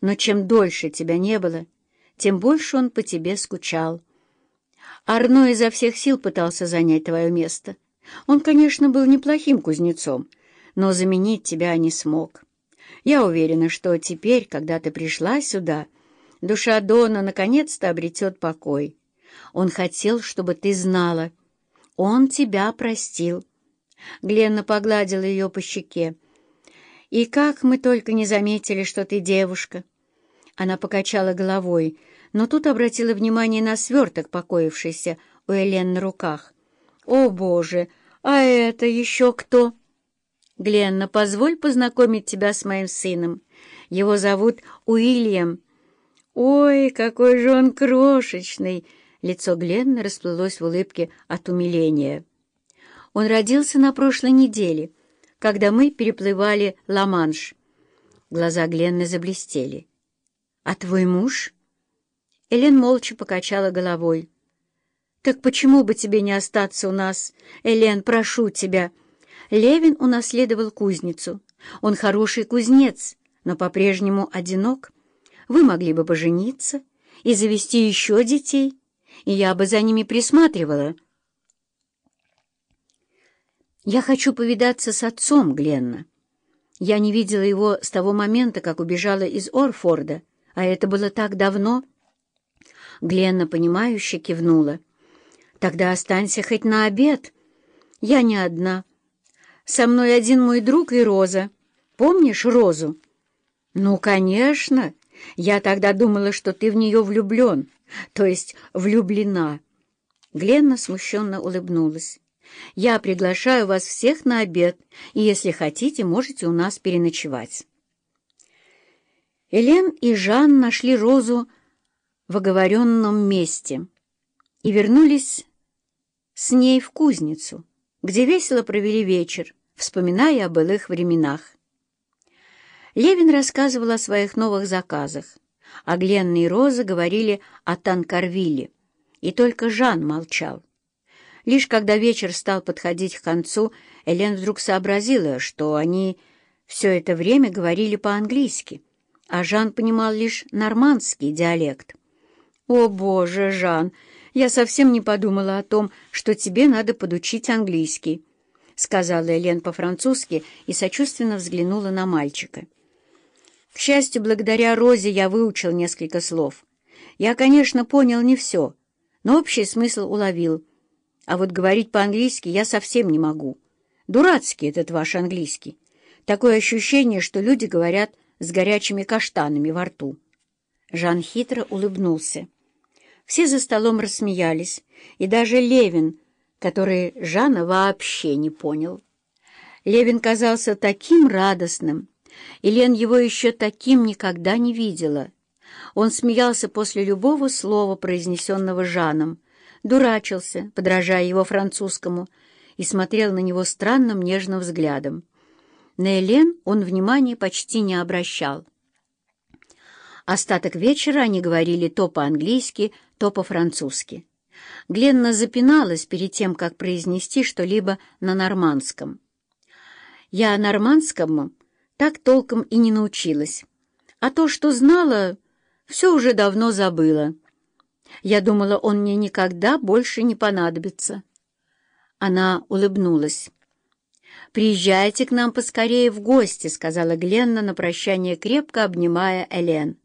Но чем дольше тебя не было, тем больше он по тебе скучал. Арно изо всех сил пытался занять твое место. Он, конечно, был неплохим кузнецом, но заменить тебя не смог. Я уверена, что теперь, когда ты пришла сюда, душа Дона наконец-то обретет покой. Он хотел, чтобы ты знала. Он тебя простил. Гленна погладила ее по щеке. «И как мы только не заметили, что ты девушка!» Она покачала головой, но тут обратила внимание на сверток, покоившийся у Элен на руках. «О, Боже! А это еще кто?» «Гленна, позволь познакомить тебя с моим сыном. Его зовут Уильям». «Ой, какой же он крошечный!» Лицо Гленны расплылось в улыбке от умиления. «Он родился на прошлой неделе, когда мы переплывали Ла-Манш». Глаза Гленны заблестели. «А твой муж?» Элен молча покачала головой. «Так почему бы тебе не остаться у нас? Элен, прошу тебя!» Левин унаследовал кузницу. Он хороший кузнец, но по-прежнему одинок. Вы могли бы пожениться и завести еще детей, и я бы за ними присматривала. Я хочу повидаться с отцом Гленна. Я не видела его с того момента, как убежала из Орфорда, а это было так давно. Гленна, понимающе кивнула. «Тогда останься хоть на обед. Я не одна. Со мной один мой друг и Роза. Помнишь Розу?» «Ну, конечно. Я тогда думала, что ты в нее влюблен, то есть влюблена». Гленна смущенно улыбнулась. «Я приглашаю вас всех на обед, и, если хотите, можете у нас переночевать». Элен и Жан нашли Розу в оговоренном месте и вернулись с ней в кузницу, где весело провели вечер, вспоминая о былых временах. Левин рассказывал о своих новых заказах, а Гленна и Роза говорили о Танкарвилле, и только Жан молчал. Лишь когда вечер стал подходить к концу, Элен вдруг сообразила, что они все это время говорили по-английски, а Жан понимал лишь нормандский диалект. «О, Боже, Жан, я совсем не подумала о том, что тебе надо подучить английский», — сказала Элен по-французски и сочувственно взглянула на мальчика. К счастью, благодаря Розе я выучил несколько слов. Я, конечно, понял не все, но общий смысл уловил. А вот говорить по-английски я совсем не могу. Дурацкий этот ваш английский. Такое ощущение, что люди говорят с горячими каштанами во рту. Жан хитро улыбнулся. Все за столом рассмеялись, и даже Левин, который Жана вообще не понял. Левин казался таким радостным, и Лен его еще таким никогда не видела. Он смеялся после любого слова, произнесенного Жаном, дурачился, подражая его французскому, и смотрел на него странным нежным взглядом. На Элен он внимания почти не обращал. Остаток вечера они говорили то по-английски, то по-французски. Гленна запиналась перед тем, как произнести что-либо на нормандском. «Я нормандскому так толком и не научилась, а то, что знала, все уже давно забыла. Я думала, он мне никогда больше не понадобится». Она улыбнулась. «Приезжайте к нам поскорее в гости», — сказала Гленна на прощание, крепко обнимая Элен.